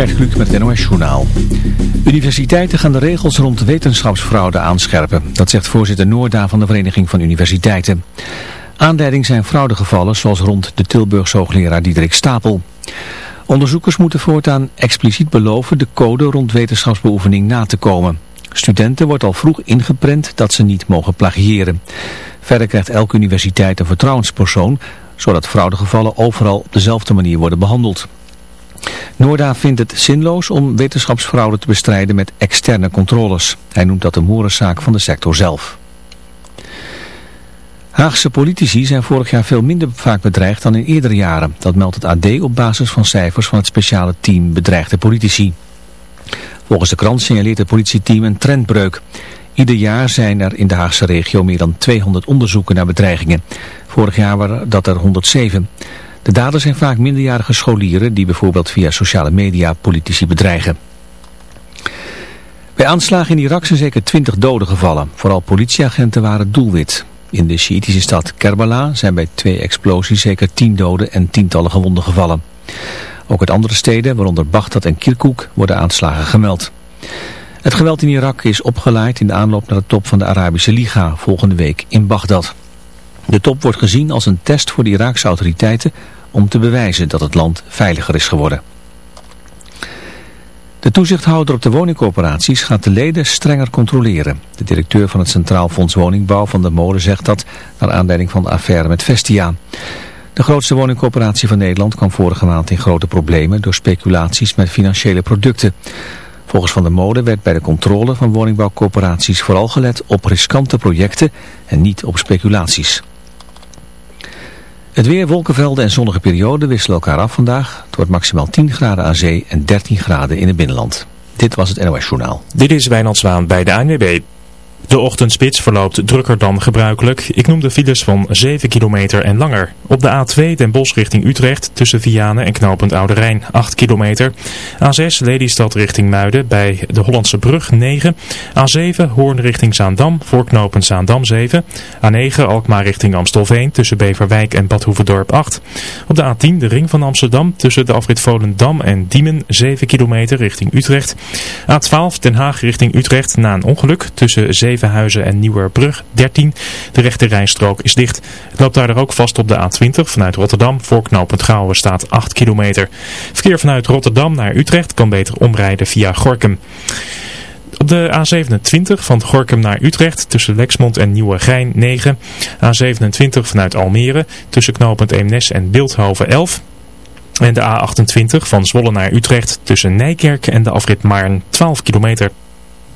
Gert Kluk met NOS Journaal. Universiteiten gaan de regels rond wetenschapsfraude aanscherpen. Dat zegt voorzitter Noorda van de Vereniging van Universiteiten. Aanleiding zijn fraudegevallen zoals rond de Tilburgse hoogleraar Diederik Stapel. Onderzoekers moeten voortaan expliciet beloven de code rond wetenschapsbeoefening na te komen. Studenten wordt al vroeg ingeprent dat ze niet mogen plagiëren. Verder krijgt elke universiteit een vertrouwenspersoon, zodat fraudegevallen overal op dezelfde manier worden behandeld. Noorda vindt het zinloos om wetenschapsfraude te bestrijden met externe controles. Hij noemt dat een moerenzaak van de sector zelf. Haagse politici zijn vorig jaar veel minder vaak bedreigd dan in eerdere jaren. Dat meldt het AD op basis van cijfers van het speciale team bedreigde politici. Volgens de krant signaleert het politieteam een trendbreuk. Ieder jaar zijn er in de Haagse regio meer dan 200 onderzoeken naar bedreigingen. Vorig jaar waren dat er 107. De daders zijn vaak minderjarige scholieren die bijvoorbeeld via sociale media politici bedreigen. Bij aanslagen in Irak zijn zeker 20 doden gevallen. Vooral politieagenten waren doelwit. In de Sjiitische stad Kerbala zijn bij twee explosies zeker 10 doden en tientallen gewonden gevallen. Ook uit andere steden, waaronder Baghdad en Kirkuk, worden aanslagen gemeld. Het geweld in Irak is opgeleid in de aanloop naar de top van de Arabische Liga volgende week in Bagdad. De top wordt gezien als een test voor de Iraakse autoriteiten om te bewijzen dat het land veiliger is geworden. De toezichthouder op de woningcorporaties gaat de leden strenger controleren. De directeur van het Centraal Fonds Woningbouw van de Molen zegt dat naar aanleiding van de affaire met Vestia. De grootste woningcorporatie van Nederland kwam vorige maand in grote problemen door speculaties met financiële producten. Volgens Van der Molen werd bij de controle van woningbouwcorporaties vooral gelet op riskante projecten en niet op speculaties. Het weer, wolkenvelden en zonnige perioden wisselen elkaar af vandaag. Het wordt maximaal 10 graden aan zee en 13 graden in het binnenland. Dit was het NOS Journaal. Dit is Wijnald bij de ANWB. De ochtendspits verloopt drukker dan gebruikelijk. Ik noem de files van 7 kilometer en langer. Op de A2 Den Bosch richting Utrecht tussen Vianen en knooppunt Oude Rijn 8 kilometer. A6 Lelystad richting Muiden bij de Hollandse Brug 9. A7 Hoorn richting Zaandam voor Zaandam 7. A9 Alkmaar richting Amstelveen tussen Beverwijk en Badhoevedorp 8. Op de A10 de ring van Amsterdam tussen de afrit Volendam en Diemen 7 kilometer richting Utrecht. A12 Den Haag richting Utrecht na een ongeluk tussen 7 Zevenhuizen en Nieuwerbrug 13. De rechte rijstrook is dicht. Het loopt daar ook vast op de A20 vanuit Rotterdam. Voor knooppunt Gouwen staat 8 kilometer. Verkeer vanuit Rotterdam naar Utrecht kan beter omrijden via Gorkum. Op de A27 van Gorkum naar Utrecht tussen Lexmond en Nieuwegein 9. A27 vanuit Almere tussen knooppunt Eemnes en Beeldhoven 11. En de A28 van Zwolle naar Utrecht tussen Nijkerk en de afrit Maarn 12 kilometer.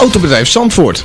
Autobedrijf Zandvoort.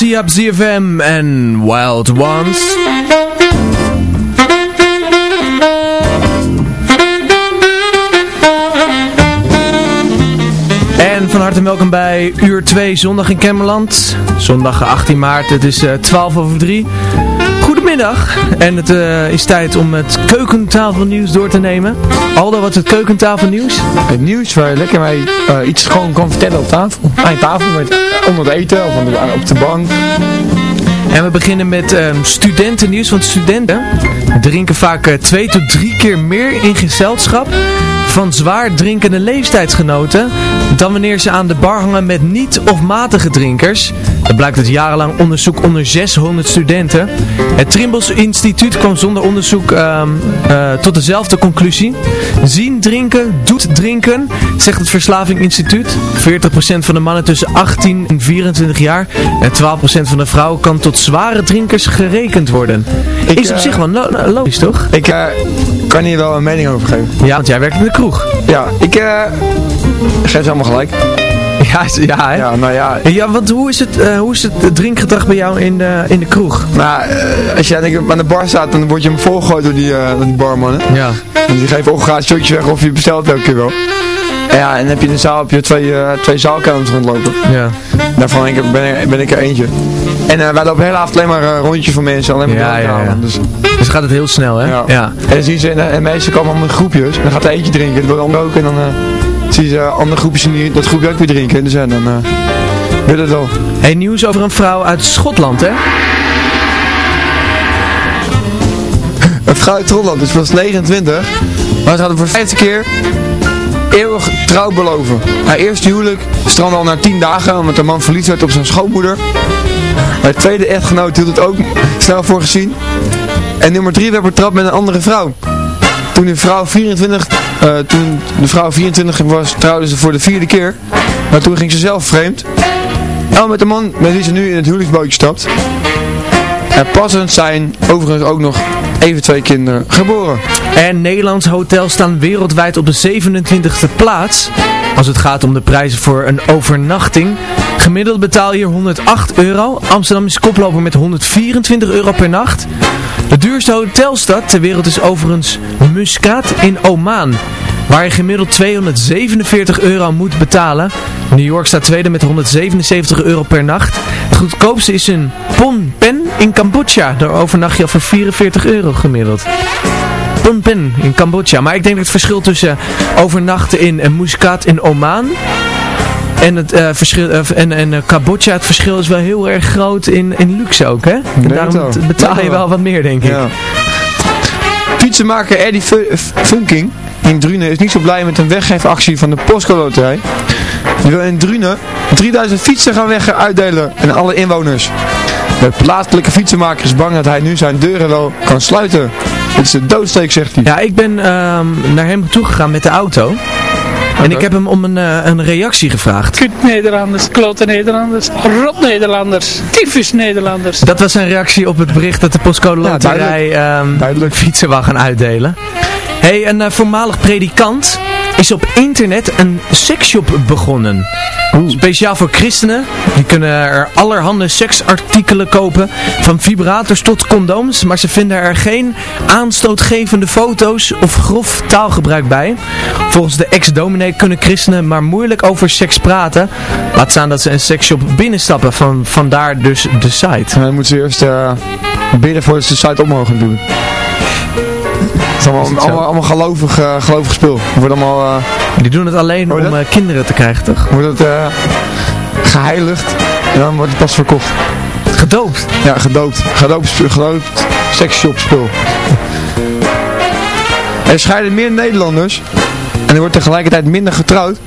En Siap ZFM en Wild Ones. En van harte welkom bij uur 2 zondag in Kemmerland. Zondag 18 maart, het is eh, 12 over 3. Goedemiddag en het eh, is tijd om het keukentafelnieuws door te nemen. Aldo, wat is het keukentafelnieuws? Het nieuws waar je lekker mee eh, iets gewoon kan vertellen op tafel. Aan je tafel, met, onder het eten of op de bank. En we beginnen met ehm, studentennieuws, want studenten drinken vaak eh, twee tot drie keer meer in gezelschap van zwaar drinkende leeftijdsgenoten dan wanneer ze aan de bar hangen met niet of matige drinkers. Dat blijkt uit jarenlang onderzoek onder 600 studenten. Het Trimbos Instituut kwam zonder onderzoek ehm, eh, tot dezelfde conclusie. Zien drinken doet drinken, zegt het Verslaving Instituut. 40% van de mannen tussen 18 en 24 jaar en 12% van de vrouwen kan tot zware drinkers gerekend worden. Ik, is op eh, zich wel lo- lo- logisch, toch? Ik eh, kan hier wel een mening over geven. Ja, want jij werkt in de kroeg. Ja, ik eh, geef ze allemaal gelijk. Ja, ja hè? Ja, nou ja, Ja, want hoe is het, eh, hoe is het drinkgedrag bij jou in de, in de kroeg? eh, als jij aan de bar staat, dan word je hem volgegooid door die, eh, door die barmannen. Ja. En die geven of gratis shotjes weg of je bestelt elke keer wel. En ja, en dan heb je in de zaal heb je twee, eh, twee zaalkamers rondlopen. Ja. Daarvan ben ik, ben, ik- er eentje. En eh, wij lopen de hele avond alleen maar eh, rondjes van mensen, alleen maar Ja, ja, ja. Dus, Dus gaat het heel snel, hè? ja. ja. En dan zien ze, en, en meestal komen allemaal in groepjes. En dan gaat er eentje drinken, dan ander ook. En dan eh, zien ze andere groepjes in die, dat groepje ook weer drinken. Dus ja, dan eh wil het wel. Hey, nieuws over een vrouw uit Schotland, hè? Een vrouw uit Holland, dus was 29. Maar ze hadden voor de vijfde keer eeuwig trouw beloven. Haar eerste huwelijk strandde al na 10 dagen omdat de man verliefd werd op zijn schoonmoeder. Haar tweede echtgenoot hield het ook snel voor gezien. En nummer 3 werd betrapt met een andere vrouw. Toen de vrouw 24, eh, toen de vrouw 24 was, trouwde ze voor de vierde keer. Maar toen ging ze zelf vreemd. En met de man met wie ze nu in het huwelijksbootje stapt. En passend zijn overigens ook nog even twee kinderen geboren. En Nederlandse hotels staan wereldwijd op de 27e plaats. Als het gaat om de prijzen voor een overnachting. Gemiddeld betaal je hier 108 euro. Amsterdam is koploper met 124 euro per nacht. De duurste hotelstad ter wereld is overigens Muscat in Oman. Waar je gemiddeld 247 euro moet betalen. New York staat tweede met 177 euro per nacht. Het goedkoopste is een Phnom Penh in Cambodja. Daar overnacht je al voor 44 euro gemiddeld. Phnom in Cambodja. Maar ik denk dat het verschil tussen overnachten in uh, Muscat in Oman en het uh, verschil uh, en, en uh, Cambodja, het verschil is wel heel erg groot in, in luxe ook, hè? En daarom betaal je wel wat meer, denk ik. Ja. Fietsenmaker Eddie Funking in Drunen is niet zo blij met een weggeefactie van de Postco Loterij. Die wil in Drunen 3000 fietsen gaan weg uitdelen aan alle inwoners. De plaatselijke fietsenmaker is bang dat hij nu zijn deuren wel kan sluiten. Het is de doodsteek, zegt hij. Ja, ik ben um, naar hem toegegaan met de auto. En ik heb hem om een, uh, een reactie gevraagd. Kut Nederlanders, klote Nederlanders, rot Nederlanders, tyfus Nederlanders. Dat was zijn reactie op het bericht dat de postcode loterij ja, um, fietsen wou gaan uitdelen. hey, een uh, voormalig predikant is op internet een seksshop begonnen. Oeh. Speciaal voor christenen. Die kunnen er allerhande seksartikelen kopen. Van vibrators tot condooms. Maar ze vinden er geen aanstootgevende foto's of grof taalgebruik bij. Volgens de ex-dominee kunnen christenen maar moeilijk over seks praten. Laat staan dat ze een seksshop binnenstappen. Van, vandaar dus de site. En dan moeten ze eerst uh, bidden voordat ze de site op mogen doen. Het is allemaal, allemaal, allemaal gelovig, uh, gelovig spul. Wordt allemaal... Uh, Die doen het alleen om uh, kinderen te krijgen, toch? Wordt het geheiligd en dan wordt het pas verkocht. Gedoopt? Ja, gedoopt. Gedoopt, gedoopt seksshop spul. Er scheiden meer Nederlanders en er wordt tegelijkertijd minder getrouwd.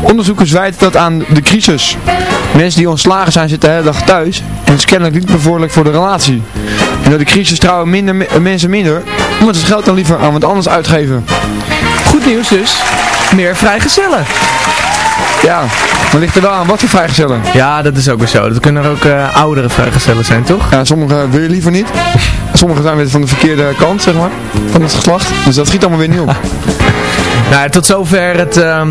Onderzoekers wijten dat aan de crisis. Mensen die ontslagen zijn zitten de hele dag thuis en is kennelijk niet bevorderlijk voor de relatie. En door de crisis trouwen minder mensen minder, omdat ze geld dan liever aan wat anders uitgeven. Goed nieuws dus, meer vrijgezellen. Ja, maar ligt er wel aan wat voor vrijgezellen? Ja, dat is ook weer zo. Dat kunnen er ook uh, oudere vrijgezellen zijn, toch? Ja, sommige wil je liever niet. Sommige zijn weer van de verkeerde kant, zeg maar, van het geslacht. Dus dat schiet allemaal weer niet op. Nou, tot zover het, uh,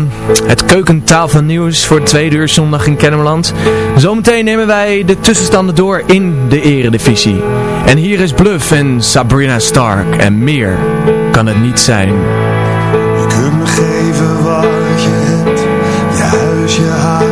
het van nieuws voor tweede uur zondag in Kennemerland. Zometeen nemen wij de tussenstanden door in de eredivisie. En hier is Bluff en Sabrina Stark en meer kan het niet zijn. Je kunt me geven wat je hebt, je huis, hart,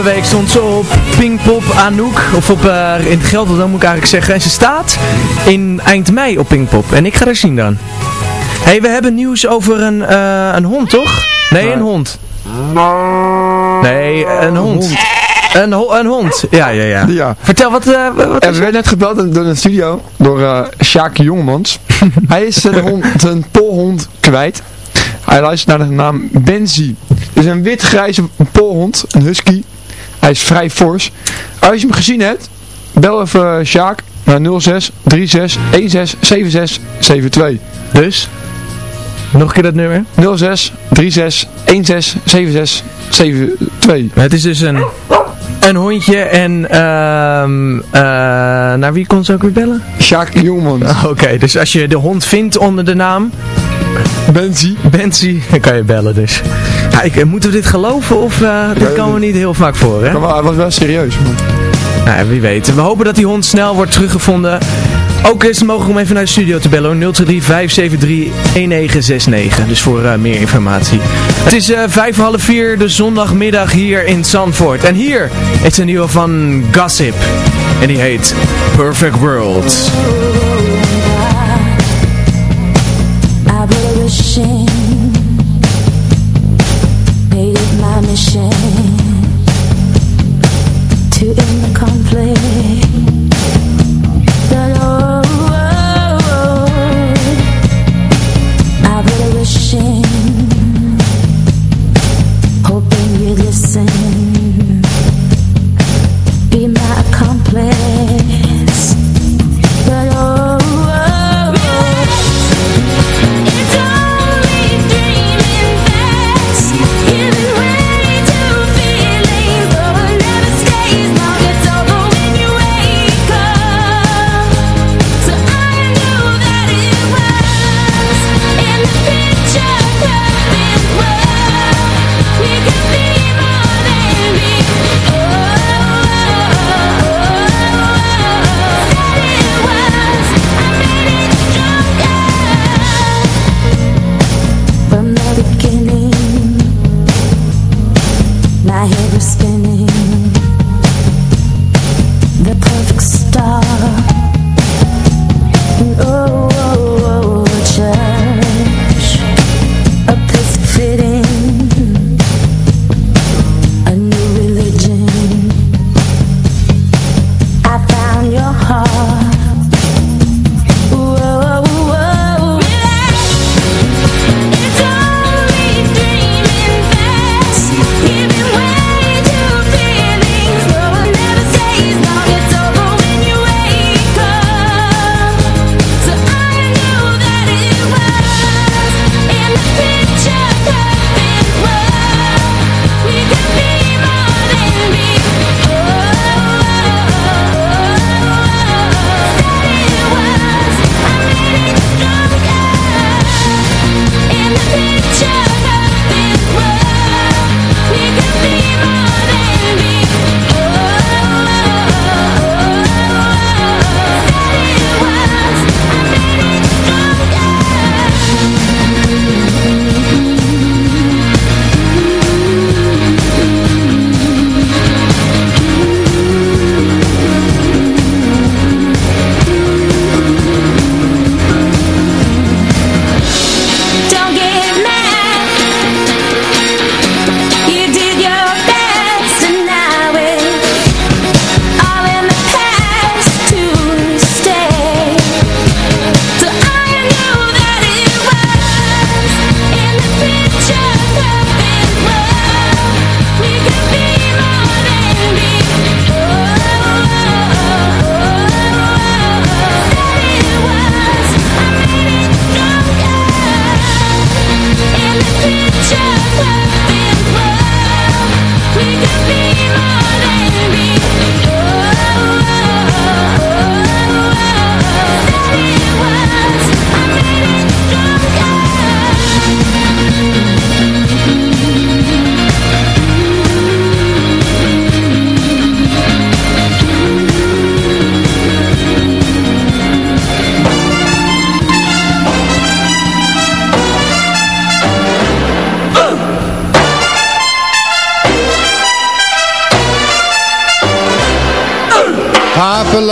Afgelopen week stond ze op Pinkpop Anouk, of op, eh, in Gelderland moet ik eigenlijk zeggen. En ze staat in eind mei op Pinkpop. En ik ga er zien dan. Hé, hey, we hebben nieuws over een, eh, een hond, toch? Nee, een hond. Nee, een hond. Een, ho een hond. Ja, ja, ja. Ja. Vertel, wat, eh, wat En is we werden net gebeld door de studio, door eh Sjaak Jongemans. Hij is zijn, hond, zijn polhond kwijt. Hij luistert naar de naam Benzi. Het is een wit-grijze polhond, een husky. Hij is vrij fors. Als je hem gezien hebt, bel even eh, Sjaak naar 06 36 16 76 72. Dus? Nog een keer dat nummer? 06 36 16 76 72. Het is dus een, een hondje en ehm eh naar wie kon ze ook weer bellen? Sjaak Jongemans. Oké, dus als je de hond vindt onder de naam Benzi. Benzi, dan kan je bellen dus. Ik, moeten we dit geloven of eh dit Ja, komen we niet heel vaak voor, hè? Maar hij was wel serieus. man. Nou, wie weet. We hopen dat die hond snel wordt teruggevonden. Ook is het mogelijk om even naar de studio te bellen. hoor. 023 573 1969. Dus voor eh, meer informatie. Het is eh, vijf voor half vier, de zondagmiddag hier in Zandvoort. En hier is een nieuwe van Gossip. En die heet Perfect World. I mission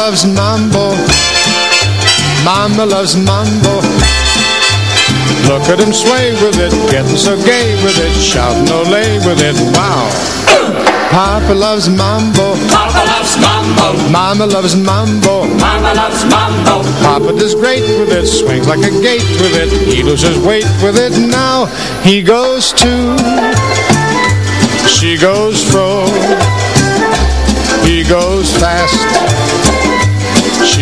loves mambo. Mama loves mambo. Look at him sway with it, getting so gay with it, shouting ole with it, wow. Papa loves mambo. Papa loves mambo. Mama loves mambo. Mama loves mambo. Papa does great with it, swings like a gate with it, he loses weight with it. Now he goes to, she goes fro, he goes fast,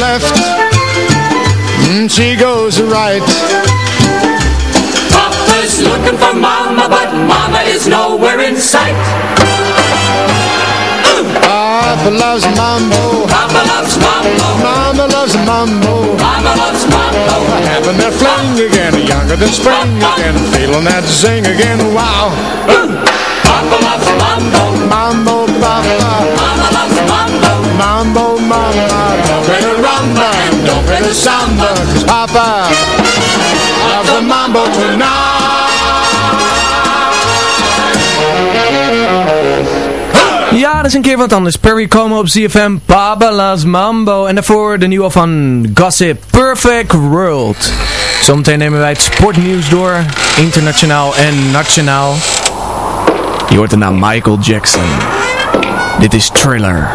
Left, mm, she goes right. Papa's looking for mama, but mama is nowhere in sight. Papa loves mambo, Papa loves mambo. mama loves mambo. Mama loves mambo. Having their fling again, younger than spring again, feeling that zing again, wow. Papa loves mambo. Mambo, papa, Mama loves mambo. mambo, mama, don't play the rumba and don't play the samba, cause papa loves the mambo tonight. Ja, dat is een keer wat anders. Perry Como op ZFM, Baba Las Mambo. En daarvoor de nieuwe van Gossip, Perfect World. Zometeen nemen wij het sportnieuws door, internationaal en nationaal. Je hoort de naam Michael Jackson. Dit is Thriller.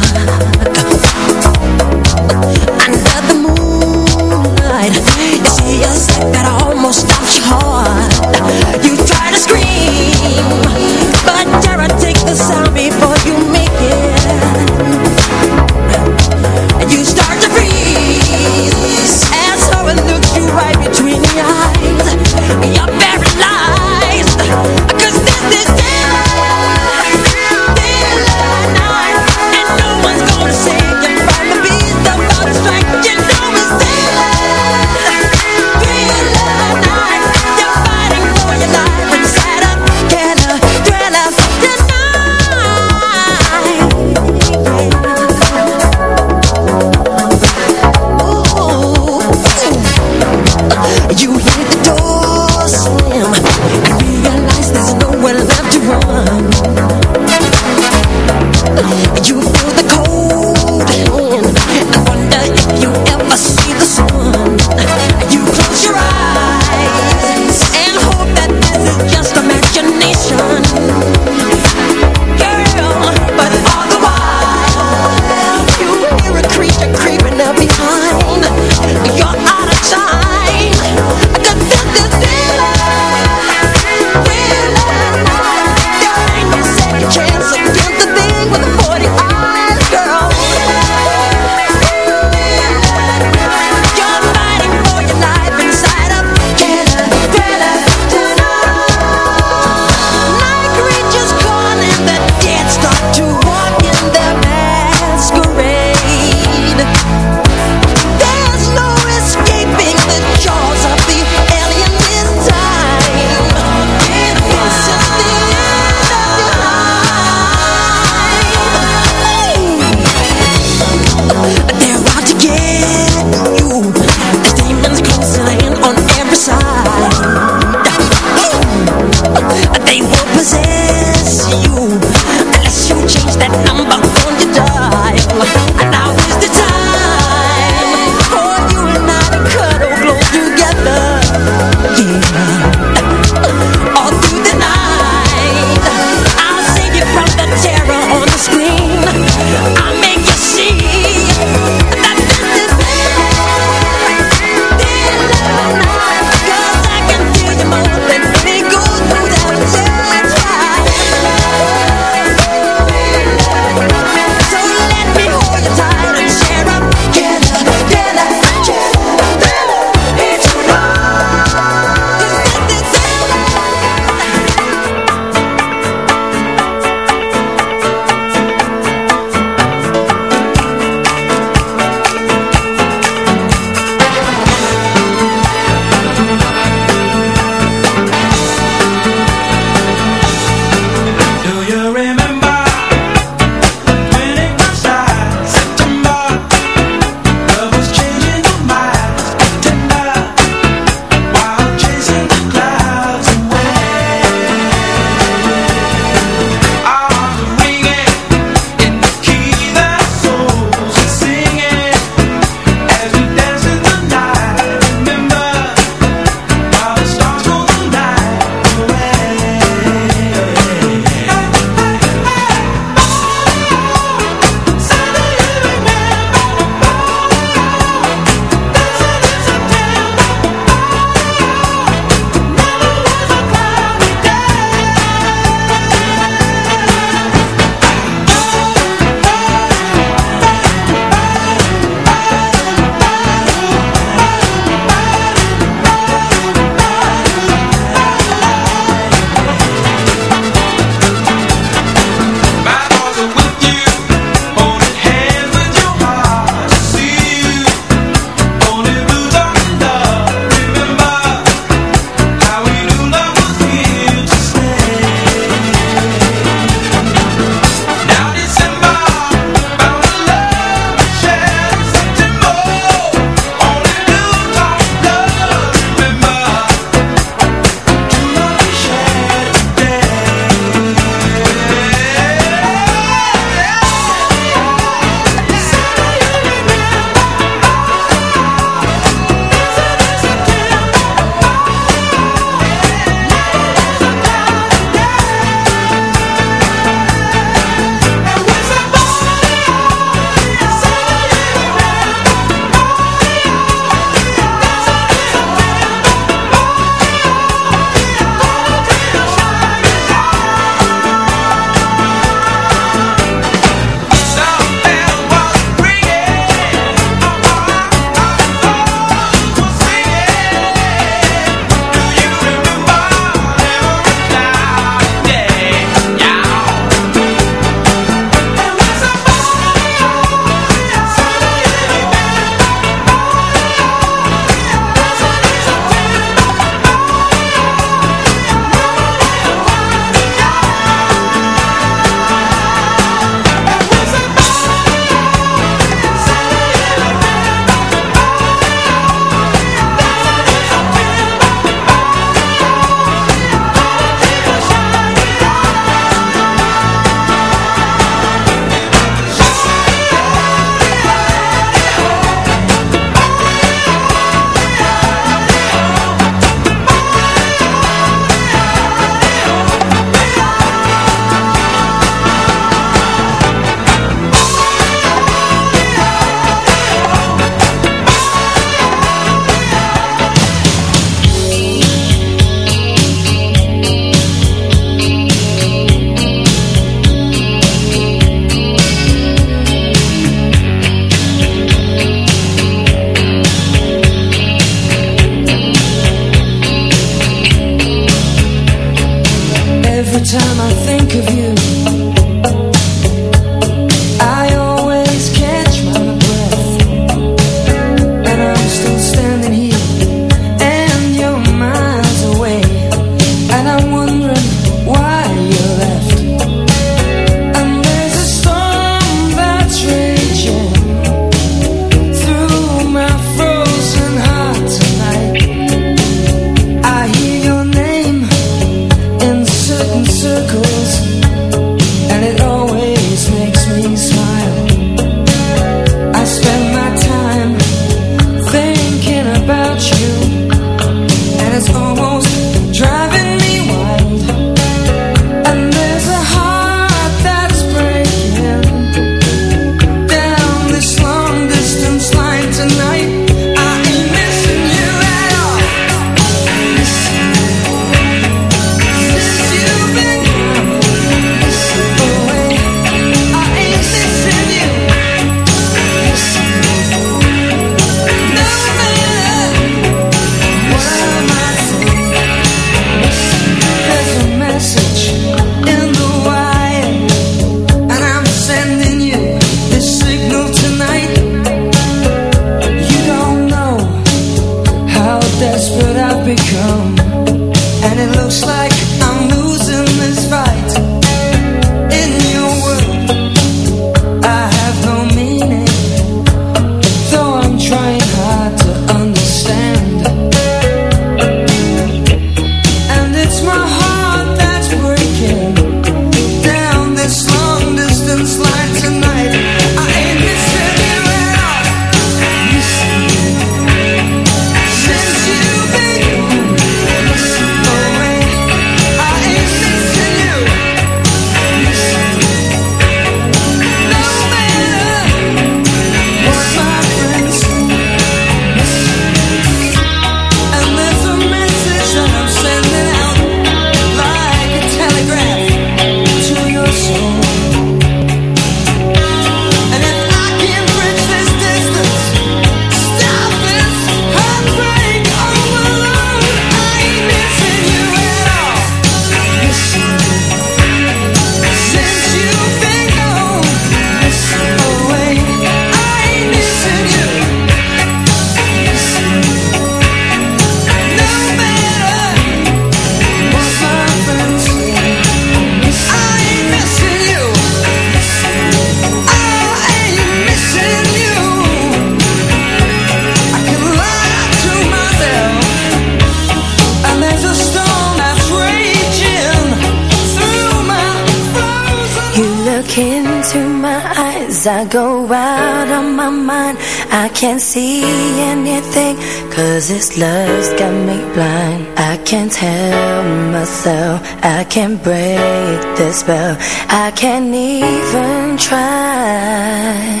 can't see anything Cause this love's got me blind. I can't tell myself I can't break the spell. I can't even try.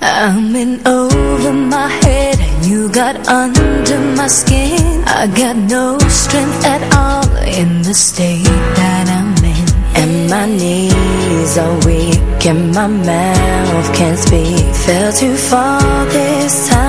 I'm in over my head And you got under my skin. I got no strength at all In the state that I'm in. And my knees are weak can my mouth can't speak. Fell too far this time.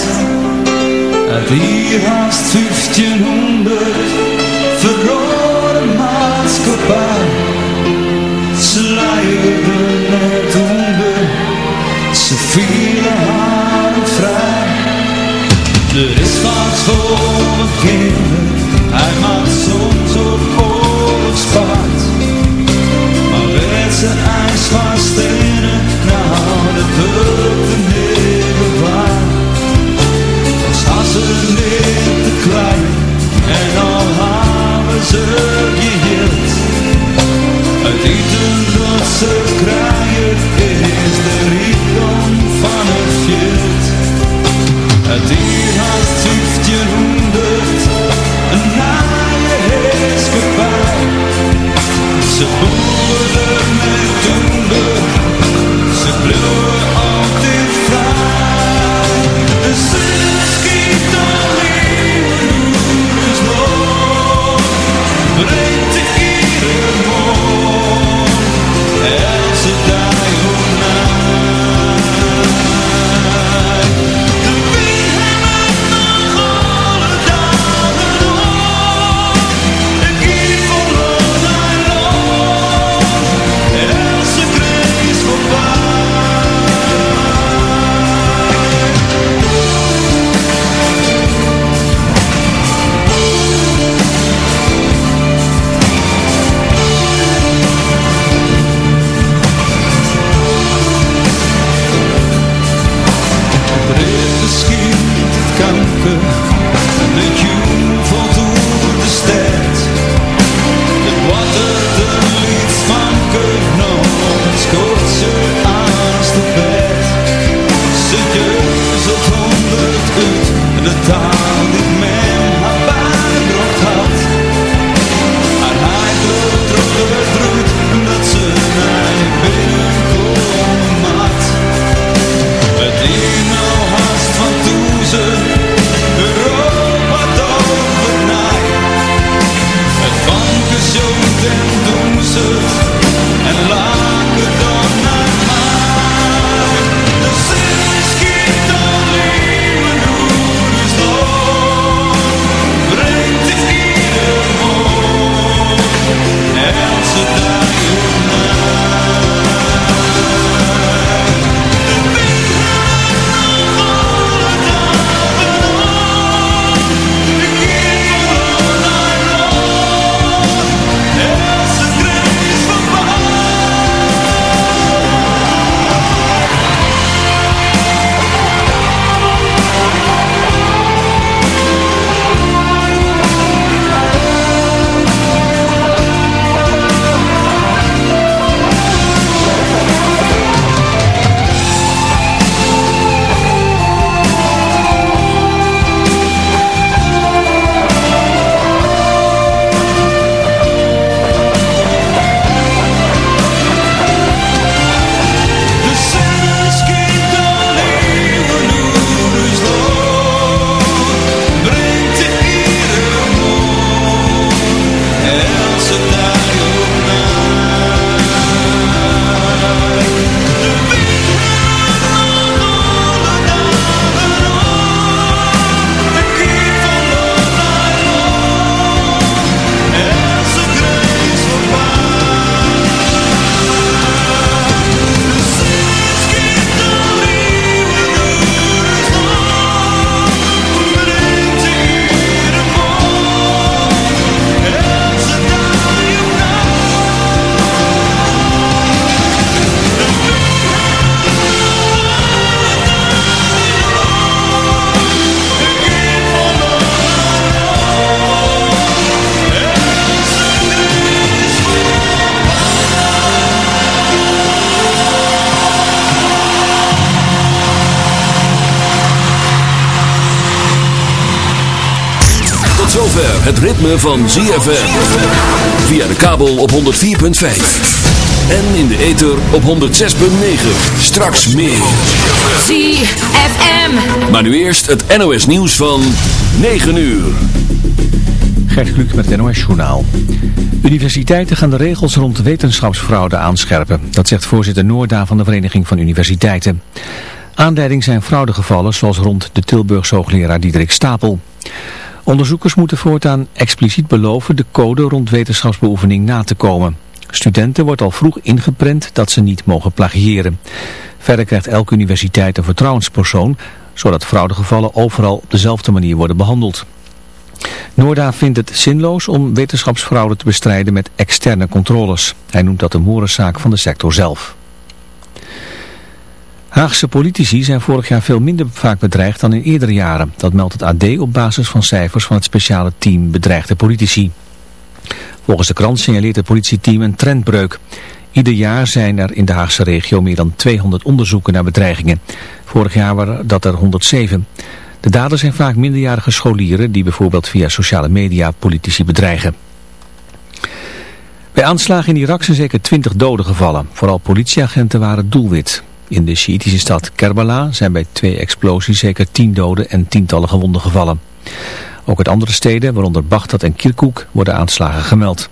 tijd uit die haast 1500 verrode maatschappij. Ze leiden net onder, ze vielen haar vrij. Er is wat voor een kind. Ritme van ZFM. Via de kabel op 104.5. En in de ether op 106.9. Straks meer. ZFM. Maar nu eerst het NOS nieuws van 9 uur. Gert Kluk met het NOS Journaal. Universiteiten gaan de regels rond wetenschapsfraude aanscherpen. Dat zegt voorzitter Noorda van de Vereniging van Universiteiten. Aanleiding zijn fraudegevallen zoals rond de Tilburgse hoogleraar Diederik Stapel. Onderzoekers moeten voortaan expliciet beloven de code rond wetenschapsbeoefening na te komen. Studenten wordt al vroeg ingeprent dat ze niet mogen plagiëren. Verder krijgt elke universiteit een vertrouwenspersoon, zodat fraudegevallen overal op dezelfde manier worden behandeld. Noorda vindt het zinloos om wetenschapsfraude te bestrijden met externe controles. Hij noemt dat een moerenzaak van de sector zelf. Haagse politici zijn vorig jaar veel minder vaak bedreigd dan in eerdere jaren. Dat meldt het AD op basis van cijfers van het speciale team bedreigde politici. Volgens de krant signaleert het politieteam een trendbreuk. Ieder jaar zijn er in de Haagse regio meer dan 200 onderzoeken naar bedreigingen. Vorig jaar waren dat er 107. De daders zijn vaak minderjarige scholieren die bijvoorbeeld via sociale media politici bedreigen. Bij aanslagen in Irak zijn zeker 20 doden gevallen. Vooral politieagenten waren doelwit. In de Sjiitische stad Kerbala zijn bij twee explosies zeker 10 doden en tientallen gewonden gevallen. Ook uit andere steden, waaronder Baghdad en Kirkuk, worden aanslagen gemeld.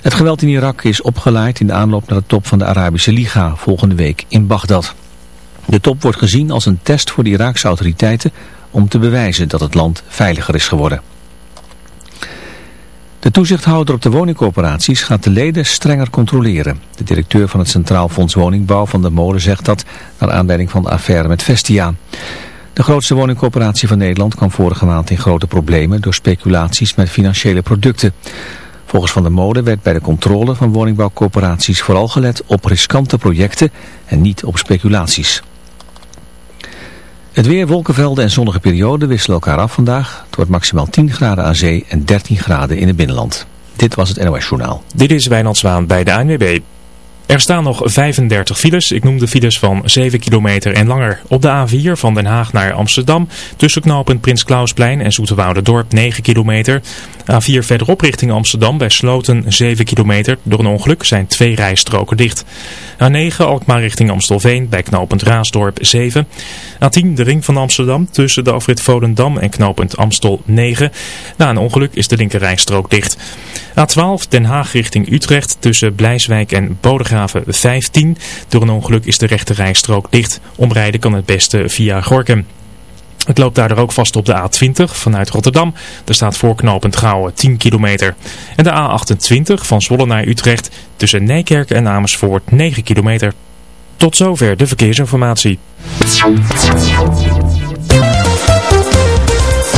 Het geweld in Irak is opgeleid in de aanloop naar de top van de Arabische Liga volgende week in Baghdad. De top wordt gezien als een test voor de Iraakse autoriteiten om te bewijzen dat het land veiliger is geworden. De toezichthouder op de woningcorporaties gaat de leden strenger controleren. De directeur van het Centraal Fonds Woningbouw van de Molen zegt dat naar aanleiding van de affaire met Vestia. De grootste woningcorporatie van Nederland kwam vorige maand in grote problemen door speculaties met financiële producten. Volgens Van der Molen werd bij de controle van woningbouwcorporaties vooral gelet op riskante projecten en niet op speculaties. Het weer, wolkenvelden en zonnige perioden wisselen elkaar af vandaag. Het wordt maximaal 10 graden aan zee en 13 graden in het binnenland. Dit was het NOS Journaal. Dit is Wijnand Zwaan bij de ANWB. Er staan nog 35 files. Ik noem de files van 7 kilometer en langer. Op de A4 van Den Haag naar Amsterdam. Tussen knooppunt Prins Klausplein en Dorp 9 kilometer. A4 verderop richting Amsterdam bij Sloten 7 kilometer. Door een ongeluk zijn twee rijstroken dicht. A9 Alkmaar richting Amstelveen bij knooppunt Raasdorp 7. A10 de ring van Amsterdam tussen de afrit Volendam en knooppunt Amstel 9. Na een ongeluk is de linker rijstrook dicht. A12 Den Haag richting Utrecht tussen Blijswijk en Bodegraven 15. Door een ongeluk is de rechte rijstrook dicht. Omrijden kan het beste via Gorkum. Het loopt daardoor ook vast op de A20 vanuit Rotterdam. Er staat voorknopend Gouwen 10 kilometer. En de A28 van Zwolle naar Utrecht tussen Nijkerk en Amersfoort 9 kilometer. Tot zover de verkeersinformatie.